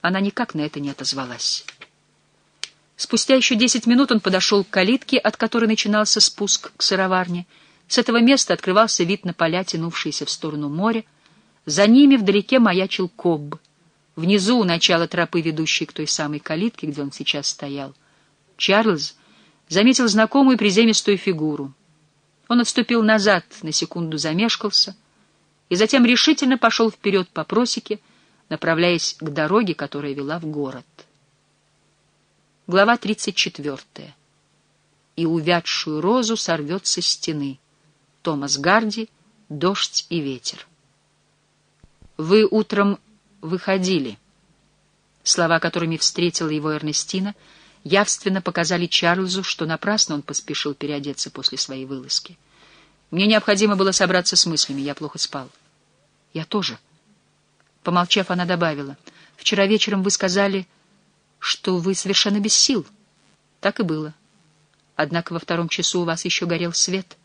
Она никак на это не отозвалась. Спустя еще десять минут он подошел к калитке, от которой начинался спуск к сыроварне. С этого места открывался вид на поля, тянувшиеся в сторону моря. За ними вдалеке маячил Кобб. Внизу, у начала тропы, ведущей к той самой калитке, где он сейчас стоял, Чарльз заметил знакомую приземистую фигуру. Он отступил назад, на секунду замешкался, и затем решительно пошел вперед по просеке, направляясь к дороге, которая вела в город. Глава 34. «И увядшую розу сорвет со стены». Томас Гарди «Дождь и ветер». «Вы утром выходили». Слова, которыми встретила его Эрнестина, — явственно показали Чарльзу, что напрасно он поспешил переодеться после своей вылазки. Мне необходимо было собраться с мыслями, я плохо спал. Я тоже. Помолчав, она добавила, «Вчера вечером вы сказали, что вы совершенно без сил». Так и было. Однако во втором часу у вас еще горел свет.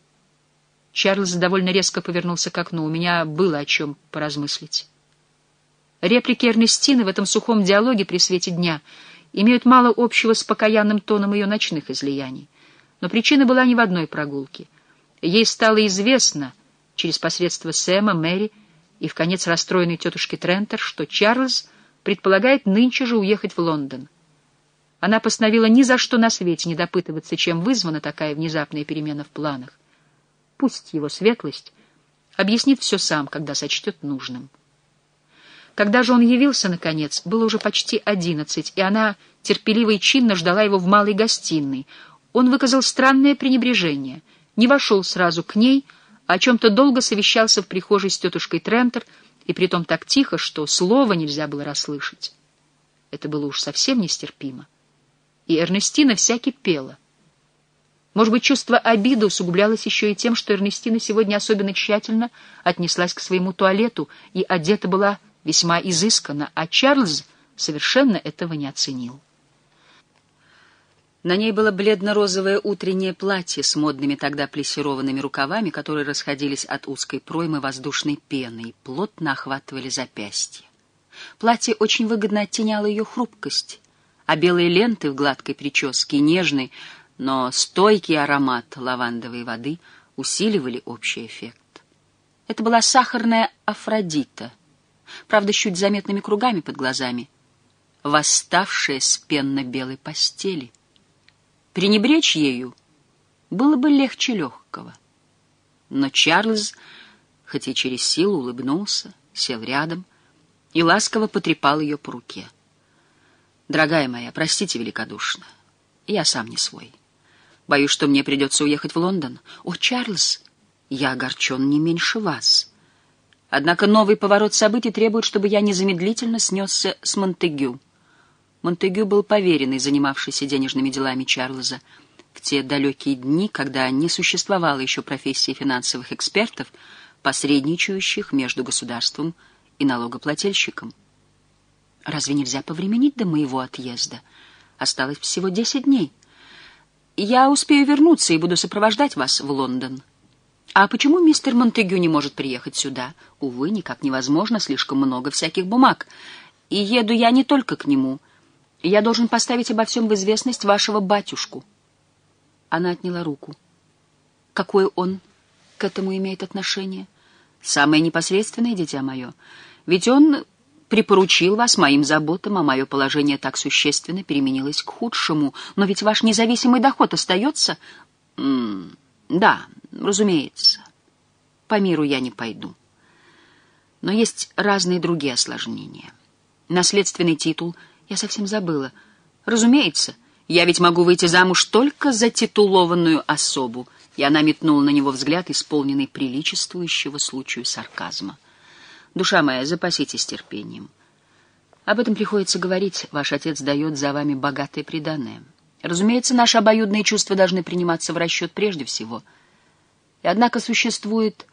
Чарльз довольно резко повернулся к окну. У меня было о чем поразмыслить. Реплики Эрнестины в этом сухом диалоге при свете дня — имеют мало общего с покаянным тоном ее ночных излияний. Но причина была не в одной прогулке. Ей стало известно через посредство Сэма, Мэри и в конец расстроенной тетушки Трентер, что Чарльз предполагает нынче же уехать в Лондон. Она постановила ни за что на свете не допытываться, чем вызвана такая внезапная перемена в планах. Пусть его светлость объяснит все сам, когда сочтет нужным. Когда же он явился, наконец, было уже почти одиннадцать, и она терпеливо и чинно ждала его в малой гостиной. Он выказал странное пренебрежение, не вошел сразу к ней, о чем-то долго совещался в прихожей с тетушкой Трентер, и притом так тихо, что слова нельзя было расслышать. Это было уж совсем нестерпимо. И Эрнестина вся кипела. Может быть, чувство обиды усугублялось еще и тем, что Эрнестина сегодня особенно тщательно отнеслась к своему туалету и одета была весьма изысканно, а Чарльз совершенно этого не оценил. На ней было бледно-розовое утреннее платье с модными тогда плессированными рукавами, которые расходились от узкой проймы воздушной пены и плотно охватывали запястье. Платье очень выгодно оттеняло ее хрупкость, а белые ленты в гладкой прическе, нежный, но стойкий аромат лавандовой воды усиливали общий эффект. Это была сахарная Афродита — правда, с чуть заметными кругами под глазами, восставшая с пенно-белой постели. Пренебречь ею было бы легче легкого. Но Чарльз, хоть и через силу, улыбнулся, сел рядом и ласково потрепал ее по руке. «Дорогая моя, простите великодушно, я сам не свой. Боюсь, что мне придется уехать в Лондон. О, Чарльз, я огорчен не меньше вас». Однако новый поворот событий требует, чтобы я незамедлительно снесся с Монтегю. Монтегю был поверенный, занимавшийся денежными делами Чарльза. В те далекие дни, когда не существовало еще профессии финансовых экспертов, посредничающих между государством и налогоплательщиком. Разве нельзя повременить до моего отъезда? Осталось всего десять дней. Я успею вернуться и буду сопровождать вас в Лондон. «А почему мистер Монтегю не может приехать сюда?» «Увы, никак невозможно, слишком много всяких бумаг. И еду я не только к нему. Я должен поставить обо всем в известность вашего батюшку». Она отняла руку. «Какое он к этому имеет отношение?» «Самое непосредственное, дитя мое. Ведь он припоручил вас моим заботам, а мое положение так существенно переменилось к худшему. Но ведь ваш независимый доход остается...» М -м «Да, Разумеется, по миру я не пойду. Но есть разные другие осложнения. Наследственный титул я совсем забыла. Разумеется, я ведь могу выйти замуж только за титулованную особу. И она метнула на него взгляд, исполненный приличествующего случаю сарказма. Душа моя, запаситесь терпением. Об этом приходится говорить. Ваш отец дает за вами богатое преданное. Разумеется, наши обоюдные чувства должны приниматься в расчет прежде всего — и однако существует,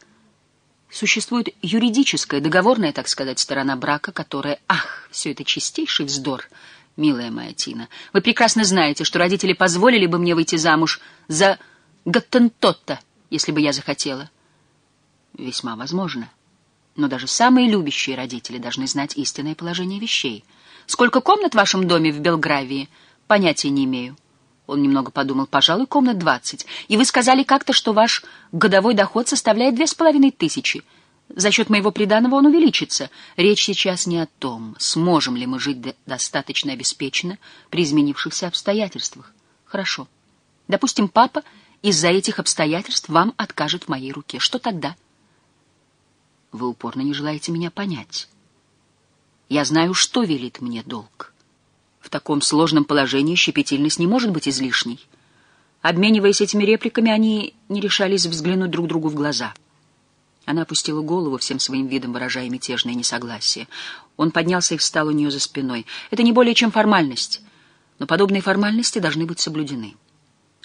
существует юридическая, договорная, так сказать, сторона брака, которая... Ах, все это чистейший вздор, милая моя Тина. Вы прекрасно знаете, что родители позволили бы мне выйти замуж за Гаттентотта, если бы я захотела. Весьма возможно. Но даже самые любящие родители должны знать истинное положение вещей. Сколько комнат в вашем доме в Белгравии? Понятия не имею. Он немного подумал. Пожалуй, комнат двадцать. И вы сказали как-то, что ваш годовой доход составляет две с половиной тысячи. За счет моего приданого он увеличится. Речь сейчас не о том, сможем ли мы жить достаточно обеспеченно при изменившихся обстоятельствах. Хорошо. Допустим, папа из-за этих обстоятельств вам откажет в моей руке. Что тогда? Вы упорно не желаете меня понять. Я знаю, что велит мне долг. В таком сложном положении щепетильность не может быть излишней. Обмениваясь этими репликами, они не решались взглянуть друг другу в глаза. Она опустила голову, всем своим видом выражая мятежное несогласие. Он поднялся и встал у нее за спиной. Это не более чем формальность, но подобные формальности должны быть соблюдены.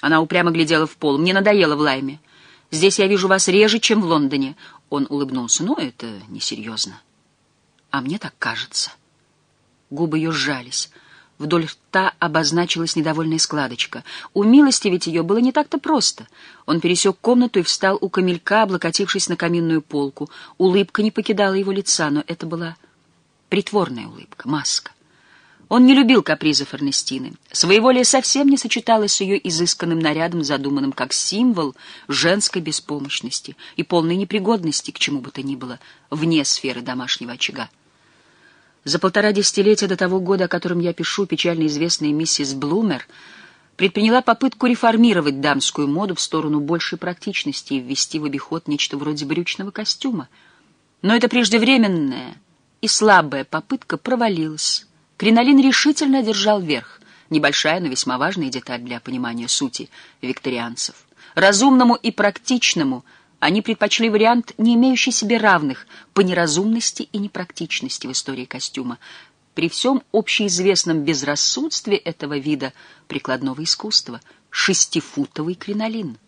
Она упрямо глядела в пол. «Мне надоело в Лайме. Здесь я вижу вас реже, чем в Лондоне». Он улыбнулся. «Ну, это несерьезно». «А мне так кажется». Губы ее сжались. Вдоль рта обозначилась недовольная складочка. У милости ведь ее было не так-то просто. Он пересек комнату и встал у камелька, облокотившись на каминную полку. Улыбка не покидала его лица, но это была притворная улыбка, маска. Он не любил капризов Эрнестины. Своеволие совсем не сочеталось с ее изысканным нарядом, задуманным как символ женской беспомощности и полной непригодности к чему бы то ни было вне сферы домашнего очага. За полтора десятилетия до того года, о котором я пишу, печально известная миссис Блумер предприняла попытку реформировать дамскую моду в сторону большей практичности и ввести в обиход нечто вроде брючного костюма. Но эта преждевременная и слабая попытка провалилась. Кринолин решительно держал верх. Небольшая, но весьма важная деталь для понимания сути викторианцев. Разумному и практичному они предпочли вариант, не имеющий себе равных по неразумности и непрактичности в истории костюма, при всем общеизвестном безрассудстве этого вида прикладного искусства — шестифутовый кринолин.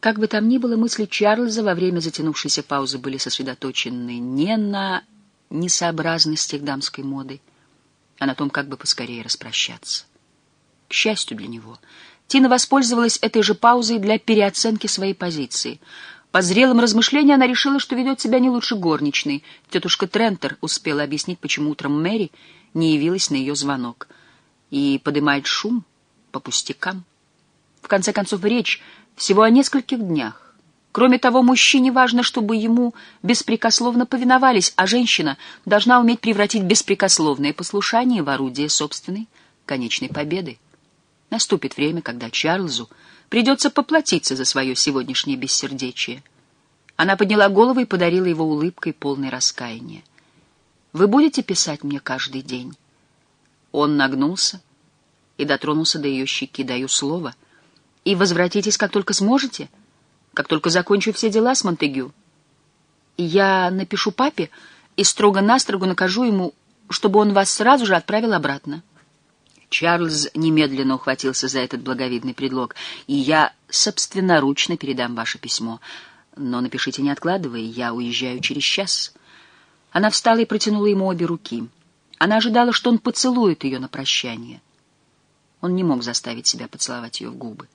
Как бы там ни было, мысли Чарльза во время затянувшейся паузы были сосредоточены не на несообразностях дамской моды, а на том, как бы поскорее распрощаться. К счастью для него, Тина воспользовалась этой же паузой для переоценки своей позиции. По зрелым размышлениям она решила, что ведет себя не лучше горничной. Тетушка Трентер успела объяснить, почему утром Мэри не явилась на ее звонок. И подымает шум по пустякам. В конце концов, речь всего о нескольких днях. Кроме того, мужчине важно, чтобы ему беспрекословно повиновались, а женщина должна уметь превратить беспрекословное послушание в орудие собственной конечной победы. Наступит время, когда Чарльзу придется поплатиться за свое сегодняшнее бессердечие. Она подняла голову и подарила его улыбкой, полной раскаяния. «Вы будете писать мне каждый день?» Он нагнулся и дотронулся до ее щеки. «Даю слово. И возвратитесь, как только сможете?» как только закончу все дела с Монтегю. Я напишу папе и строго-настрого накажу ему, чтобы он вас сразу же отправил обратно. Чарльз немедленно ухватился за этот благовидный предлог, и я собственноручно передам ваше письмо. Но напишите, не откладывая, я уезжаю через час. Она встала и протянула ему обе руки. Она ожидала, что он поцелует ее на прощание. Он не мог заставить себя поцеловать ее в губы.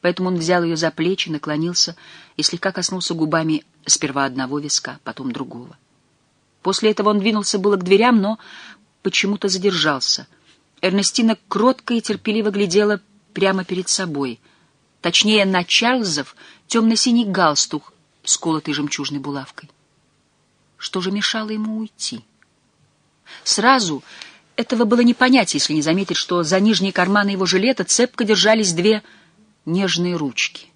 Поэтому он взял ее за плечи, наклонился и слегка коснулся губами сперва одного виска, потом другого. После этого он двинулся было к дверям, но почему-то задержался. Эрнестина кротко и терпеливо глядела прямо перед собой, точнее, на Чарльзов темно-синий галстук с колотой жемчужной булавкой. Что же мешало ему уйти? Сразу этого было не понять, если не заметить, что за нижние карманы его жилета цепко держались две нежные ручки.